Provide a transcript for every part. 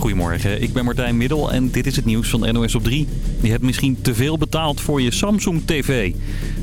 Goedemorgen, ik ben Martijn Middel en dit is het nieuws van NOS op 3. Je hebt misschien te veel betaald voor je Samsung TV.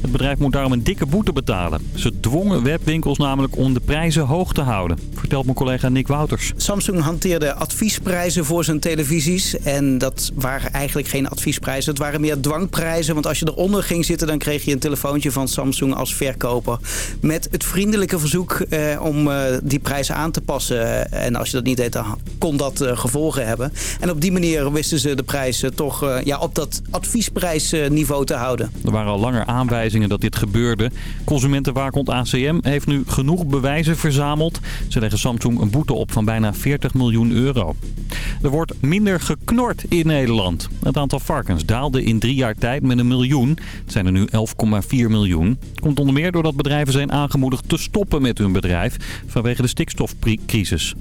Het bedrijf moet daarom een dikke boete betalen. Ze dwongen webwinkels namelijk om de prijzen hoog te houden. Vertelt mijn collega Nick Wouters. Samsung hanteerde adviesprijzen voor zijn televisies. En dat waren eigenlijk geen adviesprijzen. Het waren meer dwangprijzen. Want als je eronder ging zitten, dan kreeg je een telefoontje van Samsung als verkoper. Met het vriendelijke verzoek eh, om eh, die prijzen aan te passen. En als je dat niet deed, dan kon dat eh, gevolgen hebben. En op die manier wisten ze de prijzen toch eh, ja, op dat adviesprijsniveau te houden. Er waren al langer aanwijzingen dat dit gebeurde. Consumentenwaakhond ACM heeft nu genoeg bewijzen verzameld. Ze leggen Samsung een boete op van bijna 40 miljoen euro. Er wordt minder geknord in Nederland. Het aantal varkens daalde in drie jaar tijd met een miljoen. Het zijn er nu 11,4 miljoen. Komt onder meer doordat bedrijven zijn aangemoedigd te stoppen met hun bedrijf vanwege de stikstofcrisis.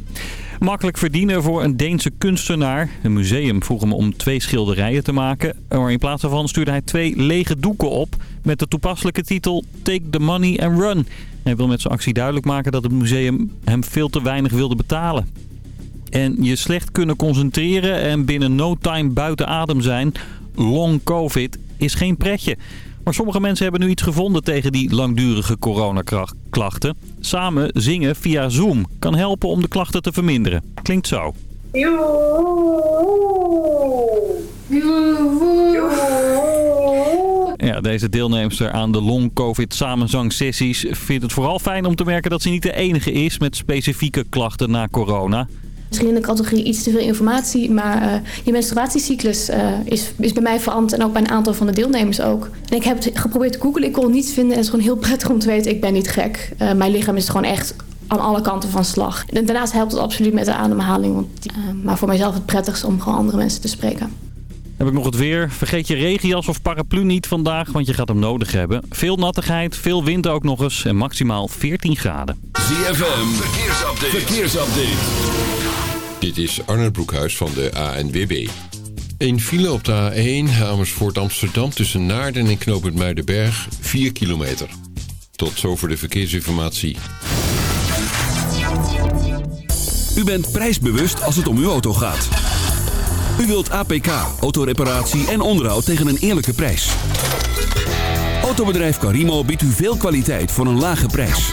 Makkelijk verdienen voor een Deense kunstenaar. Een museum vroeg hem om twee schilderijen te maken. Maar in plaats daarvan stuurde hij twee lege doeken op met de toepasselijke titel Take the Money and Run. Hij wil met zijn actie duidelijk maken dat het museum hem veel te weinig wilde betalen. En je slecht kunnen concentreren en binnen no time buiten adem zijn, long covid, is geen pretje. Maar sommige mensen hebben nu iets gevonden tegen die langdurige coronaklachten. Samen zingen via Zoom kan helpen om de klachten te verminderen. Klinkt zo. Ja, deze deelnemster aan de long-covid samenzang-sessies vindt het vooral fijn om te merken dat ze niet de enige is met specifieke klachten na corona. Misschien in de categorie iets te veel informatie, maar uh, je menstruatiecyclus uh, is, is bij mij veranderd en ook bij een aantal van de deelnemers ook. En ik heb het geprobeerd te googlen, ik kon het niet vinden en het is gewoon heel prettig om te weten, ik ben niet gek. Uh, mijn lichaam is gewoon echt aan alle kanten van slag. En daarnaast helpt het absoluut met de ademhaling, want, maar voor mijzelf het prettigst om gewoon andere mensen te spreken. Heb ik nog het weer. Vergeet je regenjas of paraplu niet vandaag, want je gaat hem nodig hebben. Veel nattigheid, veel wind ook nog eens en maximaal 14 graden. ZFM, verkeersupdate. verkeersupdate. Dit is Arnold Broekhuis van de ANWB. Een file op de A1 Amersfoort Amsterdam tussen Naarden en Knoopend Muidenberg 4 kilometer. Tot zover de verkeersinformatie. U bent prijsbewust als het om uw auto gaat. U wilt APK, autoreparatie en onderhoud tegen een eerlijke prijs. Autobedrijf Carimo biedt u veel kwaliteit voor een lage prijs.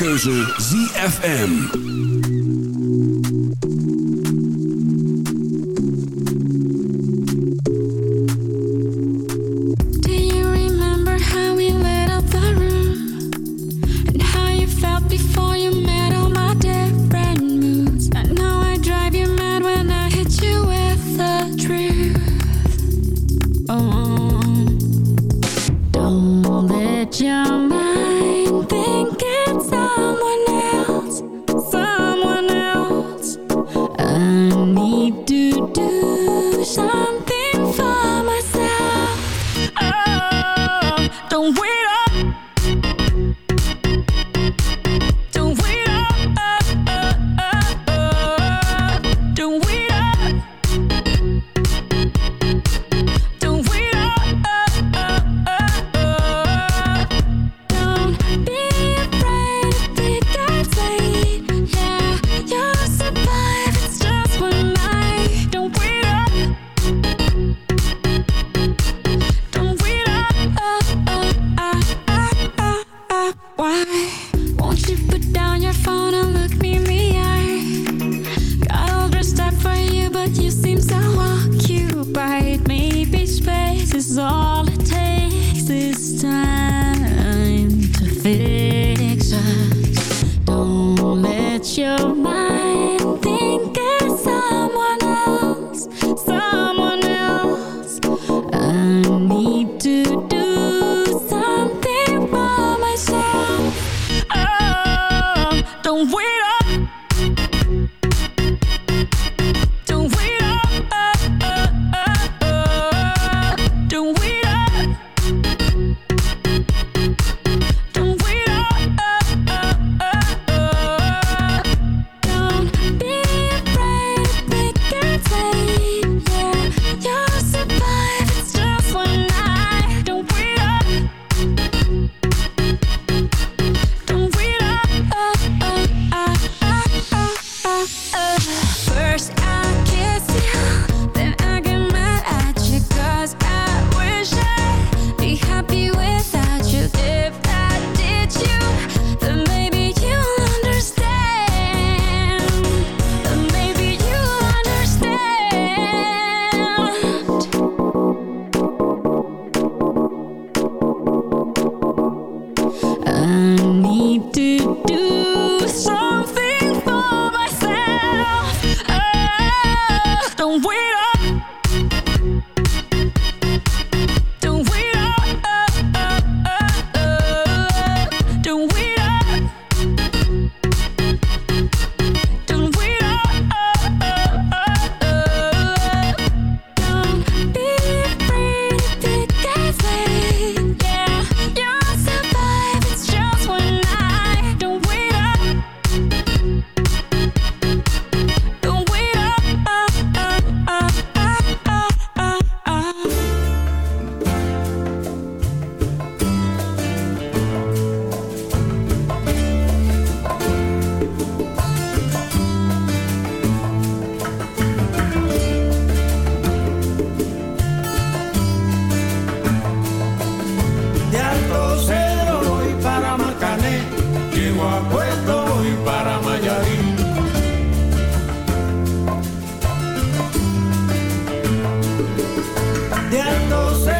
Keuze De Alto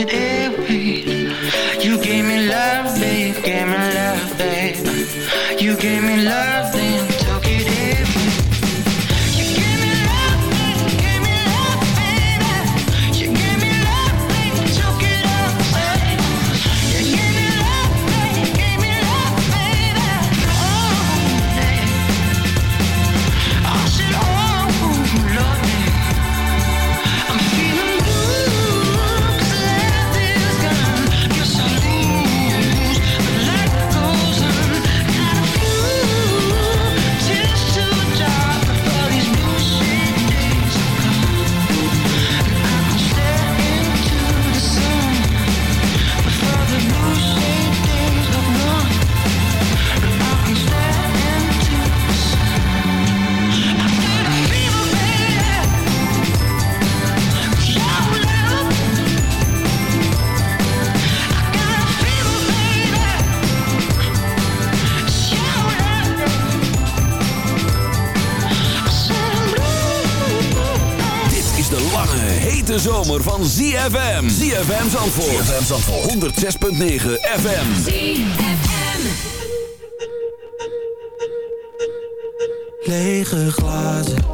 it ZFM. ZFM. ZFM Zandvoort. ZFM Zandvoort. 106.9 FM. ZFM. Lege glazen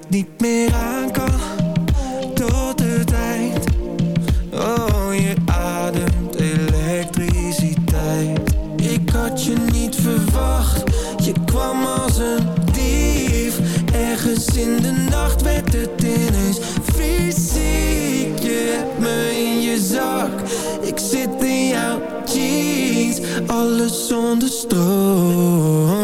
het niet meer aan Tot het eind Oh, je ademt elektriciteit. Ik had je niet verwacht. Je kwam als een dief. Ergens in de nacht werd het ineens fysiek. Je hebt me in je zak. Ik zit in jouw jeans. Alles zonder stroom.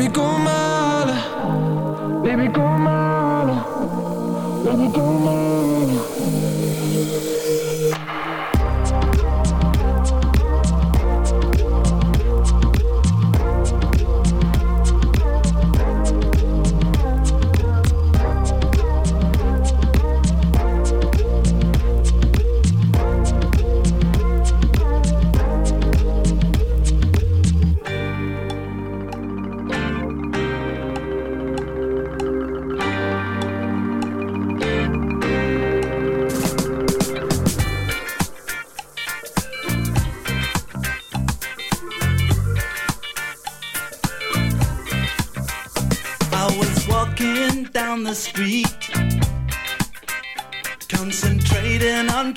Baby, kom maar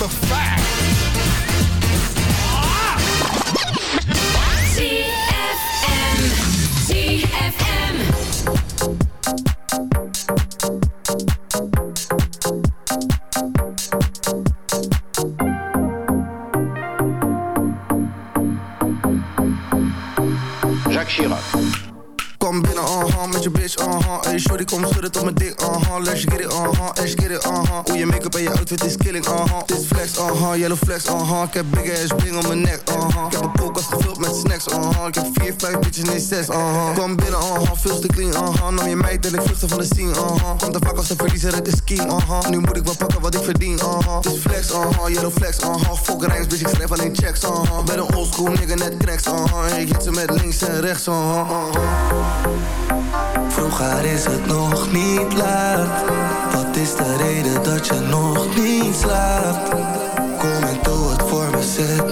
the fact. Kom binnen, uh-huh, met je bitch, uh-huh Ey, shorty, kom schudden tot mijn dik, uh-huh Let's get it, uh-huh, let's get it, uh-huh je make-up en je outfit is killing, uh-huh. Dit flex, uh-huh, yellow flex, uh-huh. Ik heb big ass bling om mijn nek, uh-huh. Ik heb een koelkast gevuld met snacks, uh-huh. Ik heb vier, vijf bitches, nee zes, uh-huh. Kom binnen, uh-huh, veel te clean, uh-huh. Nam je meid en ik vluchtte van de scene, uh-huh. Komt te vaak als een verliezer, het is king, uh-huh. Nu moet ik wel pakken wat ik verdien, uh-huh. Dit flex, uh-huh, yellow flex, uh-huh. Fuck rijks, bitch, ik schrijf alleen checks, uh-huh. Ben een oldschool nigga, net cracks, uh-huh. Ik hit ze met links en rechts, uh-huh, uh-huh. Vroeger is het nog niet laat de reden dat je nog niet slaapt? Kom en doe het voor me, zet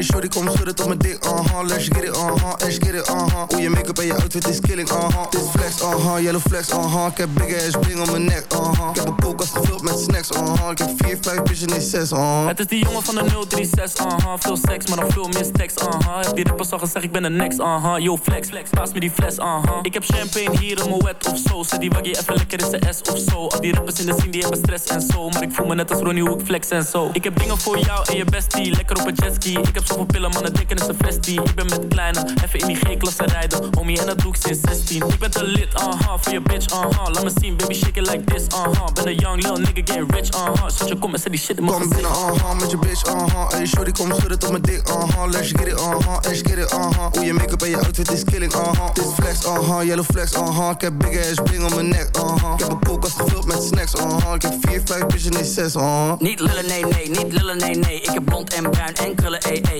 Hey shorty, kom schudden tot mijn dik, uh-huh Let's get it, uh-huh, let's get it, uh-huh Hoe je make-up en je outfit is killing, uh-huh Dit flex, uh-huh, yellow flex, uh-huh Ik heb big ass bling om mijn nek, uh-huh Ik heb gevuld met snacks, uh-huh Ik heb vier, vijf bitches, nee zes, uh-huh Het is die jongen van de 036, uh-huh Veel seks, maar nog veel meer stacks, uh-huh Heb die rippers al gezegd, ik ben de next, uh-huh Yo, flex, flex, paas me die fles, uh-huh Ik heb champagne hier in mijn wet of zo. Zet die waggie even lekker in zijn S of zo. Al die rippers in de scene, die hebben stress en zo. Maar ik voel me net als Ronnie, hoe ik flex en zo. Ik heb dingen voor jou en je bestie. Lekker op een jetski Ik heb zoveel pillen, mannen denken is een vestie. Ik ben met kleine, even in die G-klasse rijden. Homie, en dat doe ik sinds 16 Ik ben te lit, uh-huh, voor je bitch, uh-huh Laat me zien, baby, shake it like this, uh-huh Ben een young lil nigga, getting rich, uh-huh Zet je kom en zet die shit in mijn Kom gezicht. binnen, uh-huh, met je bitch, uh-huh Hey shorty, kom schudden tot mijn dik, uh-huh Let's get it, uh-huh, let's get it, uh-huh Hoe je make-up en je outfit is killing, uh-huh Dit flex, uh-huh, yellow flex, uh-huh Ik heb big ass bling om mijn nek, uh-huh Ik heb een koelkast gevuld met snacks, uh-huh Ik heb vier, vijf bitches, nee zes, uh-huh Niet lullen, nee, nee, niet lullen, nee, nee. Ik heb blond en bruin en krullen, ee, ee.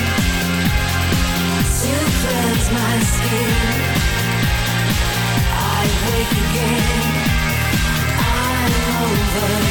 over.